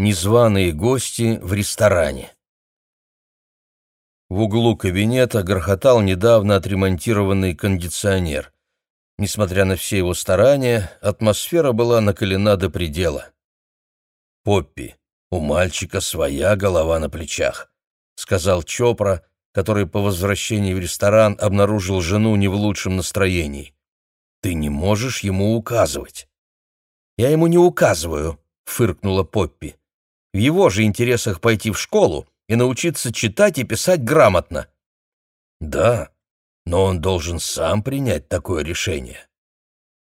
Незваные гости в ресторане. В углу кабинета грохотал недавно отремонтированный кондиционер. Несмотря на все его старания, атмосфера была накалена до предела. «Поппи, у мальчика своя голова на плечах», — сказал Чопра, который по возвращении в ресторан обнаружил жену не в лучшем настроении. «Ты не можешь ему указывать». «Я ему не указываю», — фыркнула Поппи. В его же интересах пойти в школу и научиться читать и писать грамотно. Да, но он должен сам принять такое решение.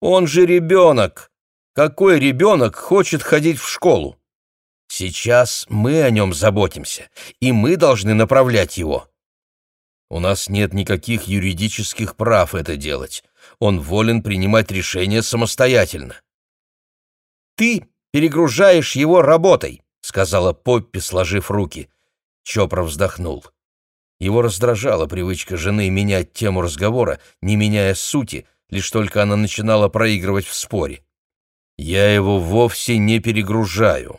Он же ребенок. Какой ребенок хочет ходить в школу? Сейчас мы о нем заботимся, и мы должны направлять его. У нас нет никаких юридических прав это делать. Он волен принимать решения самостоятельно. Ты перегружаешь его работой. — сказала Поппи, сложив руки. Чопра вздохнул. Его раздражала привычка жены менять тему разговора, не меняя сути, лишь только она начинала проигрывать в споре. «Я его вовсе не перегружаю.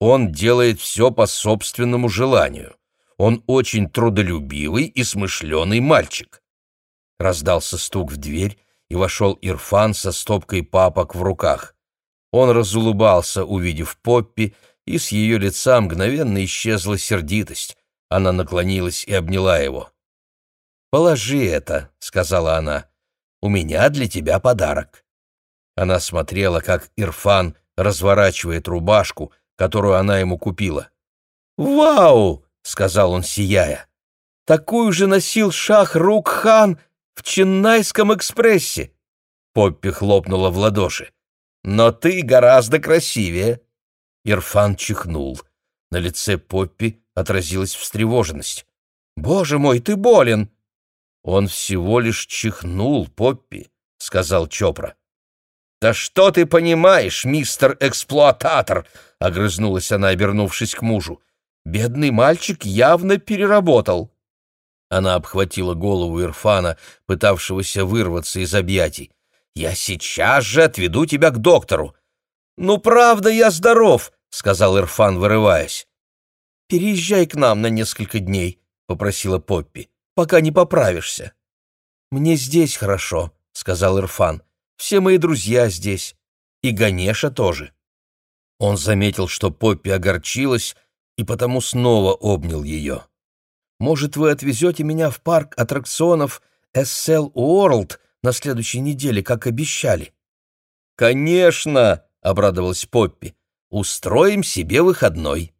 Он делает все по собственному желанию. Он очень трудолюбивый и смышленый мальчик». Раздался стук в дверь, и вошел Ирфан со стопкой папок в руках. Он разулыбался, увидев Поппи, и с ее лица мгновенно исчезла сердитость. Она наклонилась и обняла его. «Положи это», — сказала она. «У меня для тебя подарок». Она смотрела, как Ирфан разворачивает рубашку, которую она ему купила. «Вау!» — сказал он, сияя. «Такую же носил шах Рук-хан в Ченнайском экспрессе!» Поппи хлопнула в ладоши. «Но ты гораздо красивее!» Ирфан чихнул. На лице Поппи отразилась встревоженность. «Боже мой, ты болен!» «Он всего лишь чихнул, Поппи», — сказал Чопра. «Да что ты понимаешь, мистер эксплуататор?» — огрызнулась она, обернувшись к мужу. «Бедный мальчик явно переработал». Она обхватила голову Ирфана, пытавшегося вырваться из объятий. «Я сейчас же отведу тебя к доктору». «Ну, правда, я здоров», — сказал Ирфан, вырываясь. «Переезжай к нам на несколько дней», — попросила Поппи, — «пока не поправишься». «Мне здесь хорошо», — сказал Ирфан. «Все мои друзья здесь. И Ганеша тоже». Он заметил, что Поппи огорчилась, и потому снова обнял ее. «Может, вы отвезете меня в парк аттракционов SL World на следующей неделе, как обещали?» «Конечно!» — обрадовалась Поппи. Устроим себе выходной».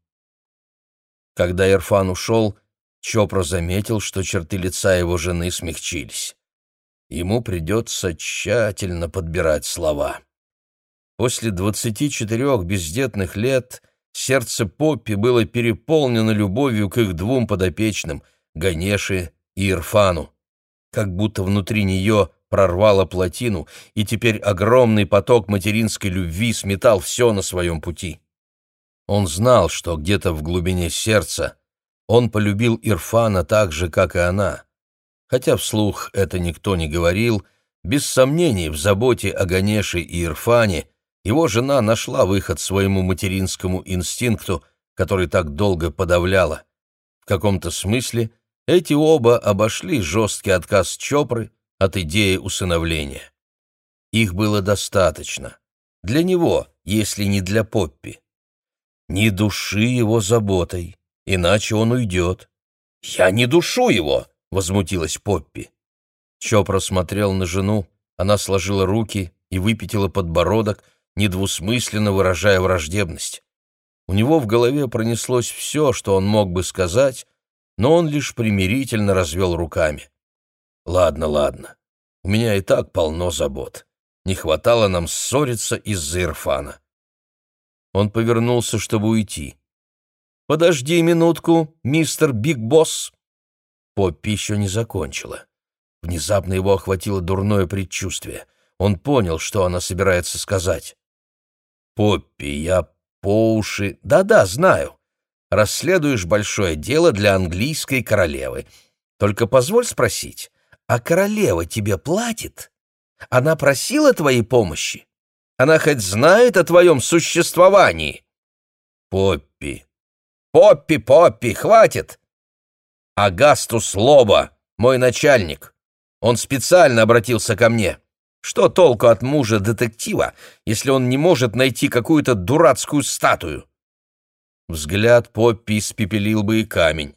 Когда Ирфан ушел, Чопра заметил, что черты лица его жены смягчились. Ему придется тщательно подбирать слова. После двадцати четырех бездетных лет сердце Поппи было переполнено любовью к их двум подопечным — Ганеше и Ирфану. Как будто внутри нее прорвало плотину, и теперь огромный поток материнской любви сметал все на своем пути. Он знал, что где-то в глубине сердца он полюбил Ирфана так же, как и она. Хотя вслух это никто не говорил, без сомнений в заботе о Ганеше и Ирфане его жена нашла выход своему материнскому инстинкту, который так долго подавляла. В каком-то смысле эти оба обошли жесткий отказ Чопры, от идеи усыновления. Их было достаточно. Для него, если не для Поппи. Не души его заботой, иначе он уйдет. «Я не душу его!» — возмутилась Поппи. Чопра смотрел на жену, она сложила руки и выпятила подбородок, недвусмысленно выражая враждебность. У него в голове пронеслось все, что он мог бы сказать, но он лишь примирительно развел руками. Ладно, ладно. У меня и так полно забот. Не хватало нам ссориться из-за Ирфана. Он повернулся, чтобы уйти. «Подожди минутку, мистер Биг Босс!» Поппи еще не закончила. Внезапно его охватило дурное предчувствие. Он понял, что она собирается сказать. «Поппи, я по уши...» «Да-да, знаю. Расследуешь большое дело для английской королевы. Только позволь спросить, а королева тебе платит? Она просила твоей помощи? Она хоть знает о твоем существовании?» Поппи. Поппи, Поппи, хватит! Агастус Лоба, мой начальник. Он специально обратился ко мне. Что толку от мужа детектива, если он не может найти какую-то дурацкую статую? Взгляд Поппи испепелил бы и камень.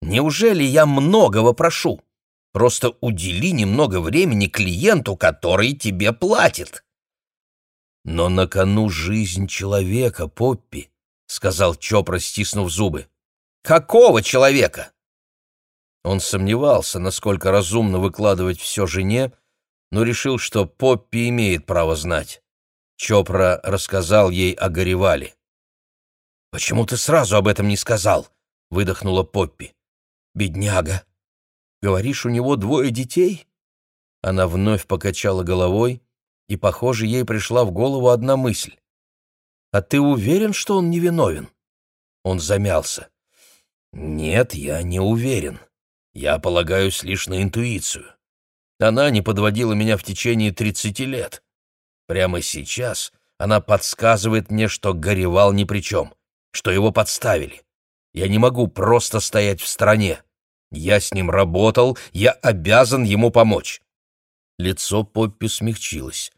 Неужели я многого прошу? Просто удели немного времени клиенту, который тебе платит. Но на кону жизнь человека, Поппи, — сказал Чопра, стиснув зубы. Какого человека? Он сомневался, насколько разумно выкладывать все жене, но решил, что Поппи имеет право знать. Чопра рассказал ей о Горевале. «Почему ты сразу об этом не сказал?» — выдохнула Поппи. «Бедняга! Говоришь, у него двое детей?» Она вновь покачала головой, и, похоже, ей пришла в голову одна мысль. «А ты уверен, что он невиновен?» Он замялся. «Нет, я не уверен. Я полагаюсь лишь на интуицию. Она не подводила меня в течение тридцати лет. Прямо сейчас она подсказывает мне, что горевал ни при чем, что его подставили. Я не могу просто стоять в стороне. Я с ним работал, я обязан ему помочь. Лицо Поппи смягчилось.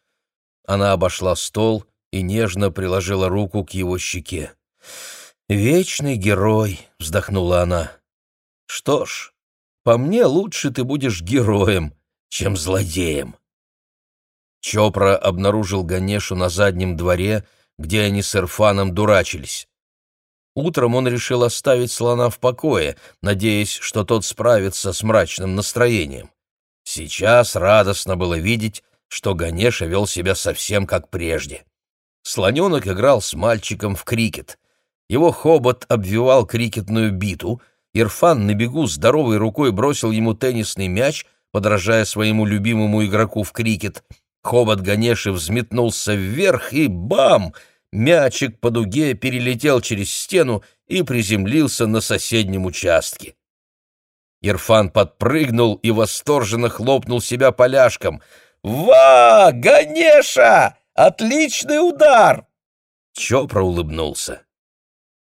Она обошла стол и нежно приложила руку к его щеке. «Вечный герой», — вздохнула она. «Что ж, по мне лучше ты будешь героем, чем злодеем». Чопра обнаружил Ганешу на заднем дворе, где они с Ирфаном дурачились. Утром он решил оставить слона в покое, надеясь, что тот справится с мрачным настроением. Сейчас радостно было видеть, что Ганеша вел себя совсем как прежде. Слоненок играл с мальчиком в крикет. Его хобот обвивал крикетную биту, Ирфан на бегу здоровой рукой бросил ему теннисный мяч, подражая своему любимому игроку в крикет. Хобот Ганеши взметнулся вверх и бам! Мячик по дуге перелетел через стену и приземлился на соседнем участке. Ирфан подпрыгнул и восторженно хлопнул себя поляшком. «Ва! Ганеша! Отличный удар!» Чопра улыбнулся.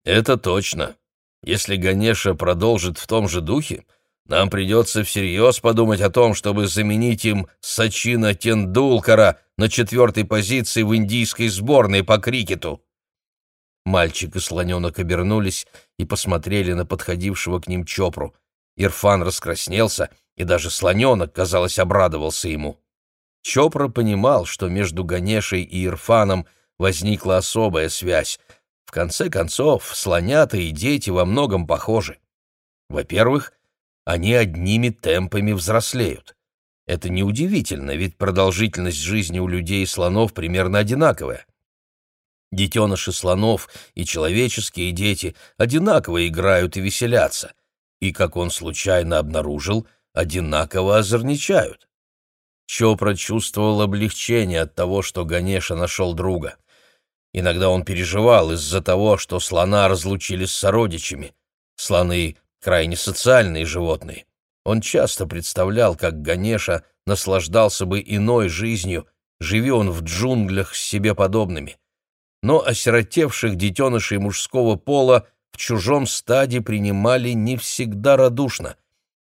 «Это точно. Если Ганеша продолжит в том же духе, нам придется всерьез подумать о том, чтобы заменить им Сачина Тендулкара на четвертой позиции в индийской сборной по крикету». Мальчик и слоненок обернулись и посмотрели на подходившего к ним Чопру. Ирфан раскраснелся, и даже слоненок, казалось, обрадовался ему. Чопра понимал, что между Ганешей и Ирфаном возникла особая связь. В конце концов, слонята и дети во многом похожи. Во-первых, они одними темпами взрослеют. Это неудивительно, ведь продолжительность жизни у людей и слонов примерно одинаковая. Детеныши слонов и человеческие дети одинаково играют и веселятся, и, как он случайно обнаружил, одинаково озорничают. Чопра чувствовал облегчение от того, что Ганеша нашел друга. Иногда он переживал из-за того, что слона разлучили с сородичами. Слоны — крайне социальные животные. Он часто представлял, как Ганеша наслаждался бы иной жизнью, живи он в джунглях с себе подобными. Но осиротевших детенышей мужского пола в чужом стаде принимали не всегда радушно.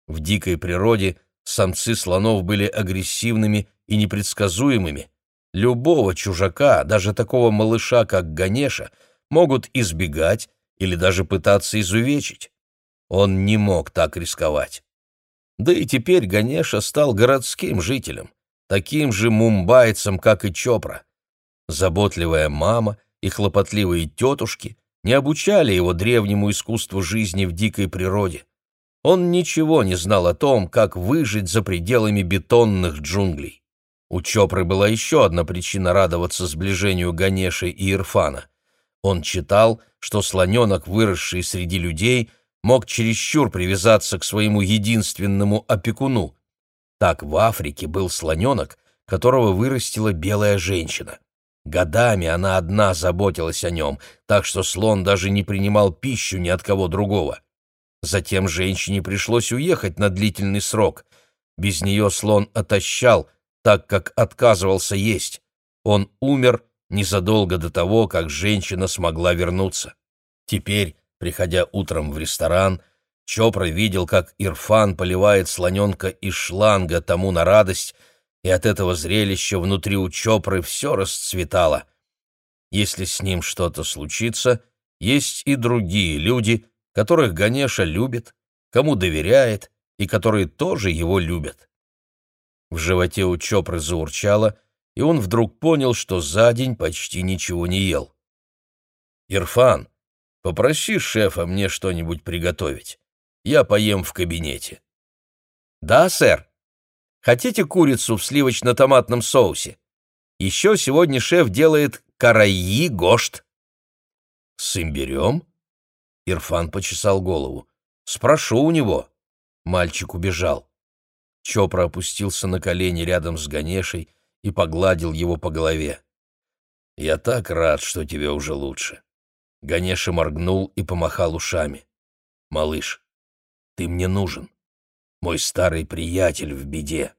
В дикой природе Самцы слонов были агрессивными и непредсказуемыми. Любого чужака, даже такого малыша, как Ганеша, могут избегать или даже пытаться изувечить. Он не мог так рисковать. Да и теперь Ганеша стал городским жителем, таким же мумбайцем, как и Чопра. Заботливая мама и хлопотливые тетушки не обучали его древнему искусству жизни в дикой природе. Он ничего не знал о том, как выжить за пределами бетонных джунглей. У Чопры была еще одна причина радоваться сближению Ганеши и Ирфана. Он читал, что слоненок, выросший среди людей, мог чересчур привязаться к своему единственному опекуну. Так в Африке был слоненок, которого вырастила белая женщина. Годами она одна заботилась о нем, так что слон даже не принимал пищу ни от кого другого. Затем женщине пришлось уехать на длительный срок. Без нее слон отощал, так как отказывался есть. Он умер, незадолго до того, как женщина смогла вернуться. Теперь, приходя утром в ресторан, Чопра видел, как Ирфан поливает слоненка из шланга тому на радость, и от этого зрелища внутри у Чопры все расцветало. Если с ним что-то случится, есть и другие люди, которых Ганеша любит, кому доверяет и которые тоже его любят. В животе у Чопры заурчало, и он вдруг понял, что за день почти ничего не ел. «Ирфан, попроси шефа мне что-нибудь приготовить. Я поем в кабинете». «Да, сэр. Хотите курицу в сливочно-томатном соусе? Еще сегодня шеф делает караи гошт». «С имбирем?» Ирфан почесал голову. «Спрошу у него». Мальчик убежал. Чопра опустился на колени рядом с Ганешей и погладил его по голове. «Я так рад, что тебе уже лучше». Ганеша моргнул и помахал ушами. «Малыш, ты мне нужен. Мой старый приятель в беде.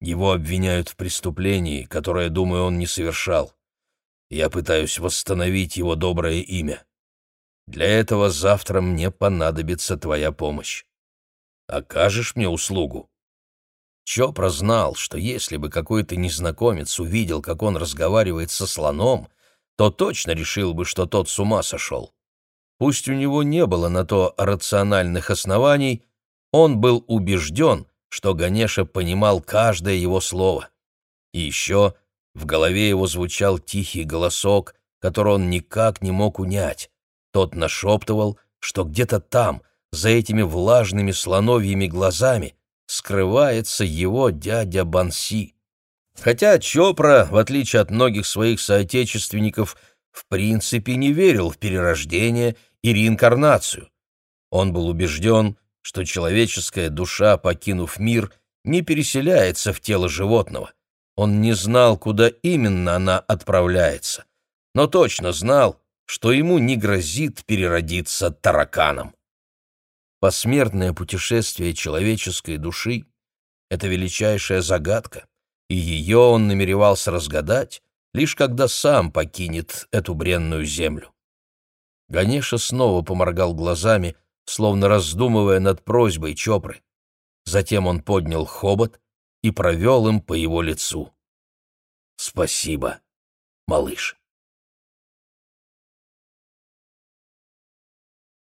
Его обвиняют в преступлении, которое, думаю, он не совершал. Я пытаюсь восстановить его доброе имя. Для этого завтра мне понадобится твоя помощь. Окажешь мне услугу?» Чопра знал, что если бы какой-то незнакомец увидел, как он разговаривает со слоном, то точно решил бы, что тот с ума сошел. Пусть у него не было на то рациональных оснований, он был убежден, что Ганеша понимал каждое его слово. И еще в голове его звучал тихий голосок, который он никак не мог унять. Тот нашептывал, что где-то там, за этими влажными слоновьими глазами, скрывается его дядя Банси. Хотя Чопра, в отличие от многих своих соотечественников, в принципе не верил в перерождение и реинкарнацию. Он был убежден, что человеческая душа, покинув мир, не переселяется в тело животного. Он не знал, куда именно она отправляется, но точно знал, что ему не грозит переродиться тараканом. Посмертное путешествие человеческой души — это величайшая загадка, и ее он намеревался разгадать, лишь когда сам покинет эту бренную землю. Ганеша снова поморгал глазами, словно раздумывая над просьбой Чопры. Затем он поднял хобот и провел им по его лицу. «Спасибо, малыш».